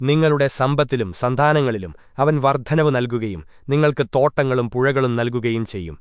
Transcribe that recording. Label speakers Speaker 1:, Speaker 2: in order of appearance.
Speaker 1: നിങ്ങളുടെ സമ്പത്തിലും സന്താനങ്ങളിലും അവൻ വർദ്ധനവ് നൽകുകയും നിങ്ങൾക്ക് തോട്ടങ്ങളും പുഴകളും നൽകുകയും ചെയ്യും.